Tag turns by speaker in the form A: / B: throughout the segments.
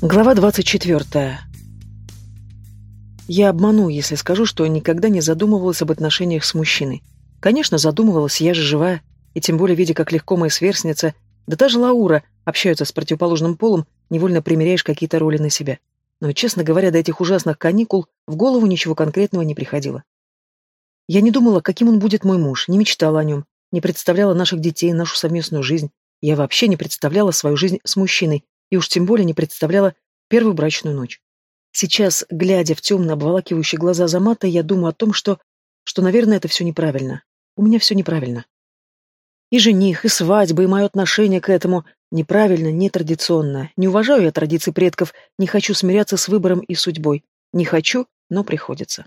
A: Глава 24. Я обману, если скажу, что никогда не задумывалась об отношениях с мужчиной. Конечно, задумывалась, я же живая, и тем более, видя, как легко моя сверстница, да даже Лаура, общаются с противоположным полом, невольно примеряешь какие-то роли на себя. Но, честно говоря, до этих ужасных каникул в голову ничего конкретного не приходило. Я не думала, каким он будет мой муж, не мечтала о нем, не представляла наших детей, нашу совместную жизнь. Я вообще не представляла свою жизнь с мужчиной, и уж тем более не представляла первую брачную ночь. Сейчас, глядя в темно обволакивающие глаза Замата, я думаю о том, что, что, наверное, это все неправильно. У меня все неправильно. И жених, и свадьба, и мое отношение к этому неправильно, нетрадиционно. Не уважаю я традиции предков, не хочу смиряться с выбором и судьбой. Не хочу, но приходится.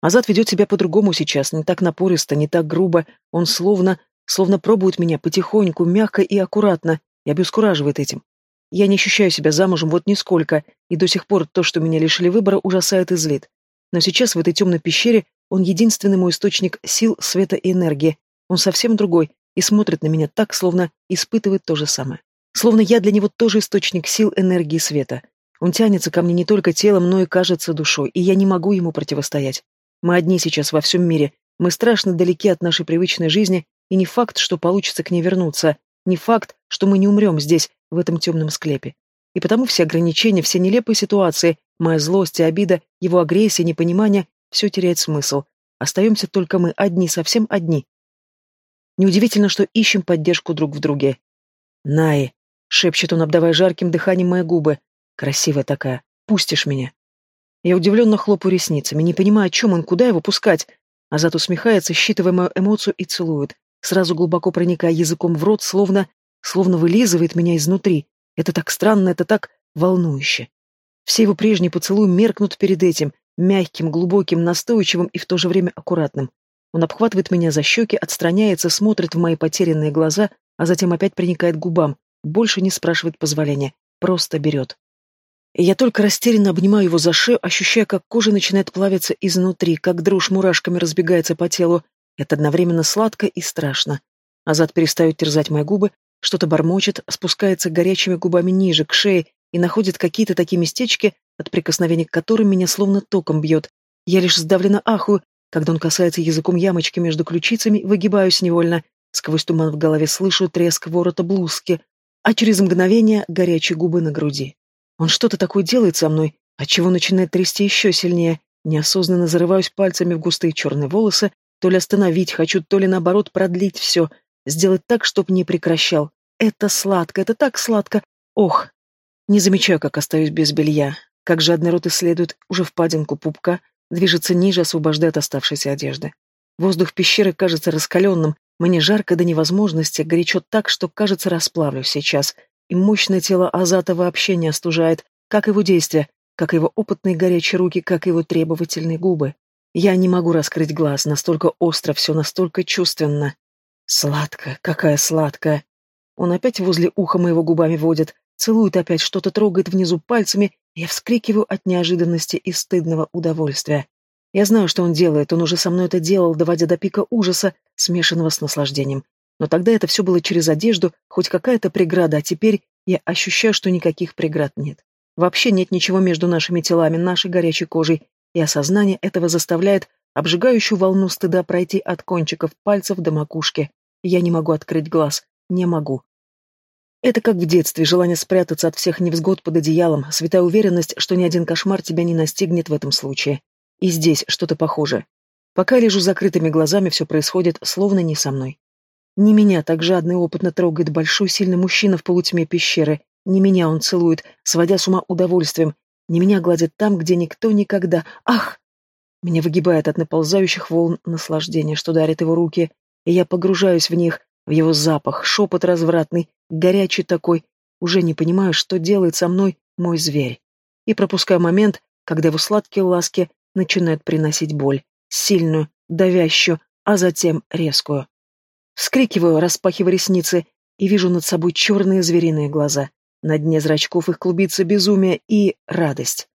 A: Азат ведет себя по-другому сейчас, не так напористо, не так грубо. Он словно, словно пробует меня потихоньку, мягко и аккуратно, и обескураживает этим. Я не ощущаю себя замужем вот нисколько, и до сих пор то, что меня лишили выбора, ужасает и злит. Но сейчас в этой темной пещере он единственный мой источник сил, света и энергии. Он совсем другой и смотрит на меня так, словно испытывает то же самое. Словно я для него тоже источник сил, энергии и света. Он тянется ко мне не только телом, но и кажется душой, и я не могу ему противостоять. Мы одни сейчас во всем мире, мы страшно далеки от нашей привычной жизни, и не факт, что получится к ней вернуться, не факт, что мы не умрем здесь, в этом темном склепе. И потому все ограничения, все нелепые ситуации, моя злость и обида, его агрессия, непонимание, все теряет смысл. Остаемся только мы одни, совсем одни. Неудивительно, что ищем поддержку друг в друге. «Наи!» — шепчет он, обдавая жарким дыханием мои губы. «Красивая такая. Пустишь меня?» Я удивленно хлопаю ресницами, не понимаю, о чем он, куда его пускать. Азат усмехается, считывая мою эмоцию и целует, сразу глубоко проникая языком в рот, словно словно вылизывает меня изнутри. Это так странно, это так волнующе. Все его прежние поцелуи меркнут перед этим, мягким, глубоким, настойчивым и в то же время аккуратным. Он обхватывает меня за щеки, отстраняется, смотрит в мои потерянные глаза, а затем опять приникает к губам, больше не спрашивает позволения, просто берет. Я только растерянно обнимаю его за шею, ощущая, как кожа начинает плавиться изнутри, как дрожь мурашками разбегается по телу. Это одновременно сладко и страшно. Азат перестает терзать мои губы, что-то бормочет, спускается горячими губами ниже, к шее, и находит какие-то такие местечки, от прикосновения к которым меня словно током бьет. Я лишь сдавленно ахую, когда он касается языком ямочки между ключицами, выгибаюсь невольно. Сквозь туман в голове слышу треск ворота блузки, а через мгновение горячие губы на груди. Он что-то такое делает со мной, отчего начинает трясти еще сильнее. Неосознанно зарываюсь пальцами в густые черные волосы, то ли остановить хочу, то ли наоборот продлить все, Сделать так, чтоб не прекращал. Это сладко, это так сладко. Ох! Не замечаю, как остаюсь без белья. Как жадный рот исследует уже впадинку пупка, движется ниже, освобождает оставшейся одежды. Воздух пещеры кажется раскаленным, мне жарко до невозможности, горячо так, что, кажется, расплавлюсь сейчас. И мощное тело Азата вообще не остужает, как его действия, как его опытные горячие руки, как его требовательные губы. Я не могу раскрыть глаз, настолько остро все, настолько чувственно. Сладко, какая сладкая. Он опять возле уха моего губами водит, целует опять, что-то трогает внизу пальцами, я вскрикиваю от неожиданности и стыдного удовольствия. Я знаю, что он делает, он уже со мной это делал, доводя до пика ужаса, смешанного с наслаждением. Но тогда это все было через одежду, хоть какая-то преграда, а теперь я ощущаю, что никаких преград нет. Вообще нет ничего между нашими телами, нашей горячей кожей, и осознание этого заставляет обжигающую волну стыда пройти от кончиков пальцев до макушки. Я не могу открыть глаз. Не могу. Это как в детстве, желание спрятаться от всех невзгод под одеялом, святая уверенность, что ни один кошмар тебя не настигнет в этом случае. И здесь что-то похожее. Пока лежу закрытыми глазами, все происходит словно не со мной. Не меня так жадно и опытно трогает большой сильный мужчина в полутьме пещеры. Не меня он целует, сводя с ума удовольствием. Не меня гладит там, где никто никогда... Ах! Меня выгибает от наползающих волн наслаждения, что дарит его руки, и я погружаюсь в них, в его запах, шепот развратный, горячий такой, уже не понимаю, что делает со мной мой зверь. И пропускаю момент, когда его сладкие ласки начинают приносить боль, сильную, давящую, а затем резкую. Вскрикиваю, распахивая ресницы, и вижу над собой черные звериные глаза. На дне зрачков их клубится безумие и радость.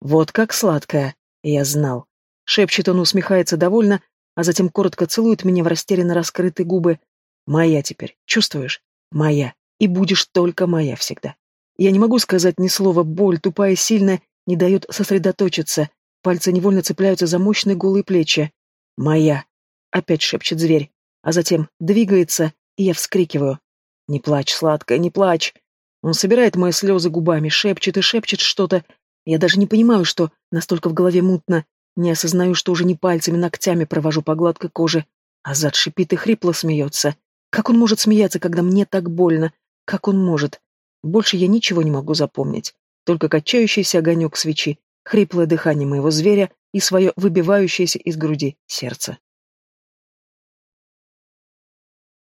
A: Вот как сладкое, я знал. Шепчет он, усмехается довольно, а затем коротко целует меня в растерянно раскрытые губы. Моя теперь, чувствуешь? Моя. И будешь только моя всегда. Я не могу сказать ни слова, боль, тупая и сильная, не дает сосредоточиться. Пальцы невольно цепляются за мощные голые плечи. «Моя!» — опять шепчет зверь, а затем двигается, и я вскрикиваю. «Не плачь, сладкая, не плачь!» Он собирает мои слезы губами, шепчет и шепчет что-то. Я даже не понимаю, что настолько в голове мутно. Не осознаю, что уже не пальцами, ногтями провожу по гладкой коже. А зад шипит и хрипло смеется. Как он может смеяться, когда мне так больно? Как он может? Больше я ничего не могу запомнить. Только качающийся огонек свечи, хриплое дыхание моего зверя и свое выбивающееся из груди сердце.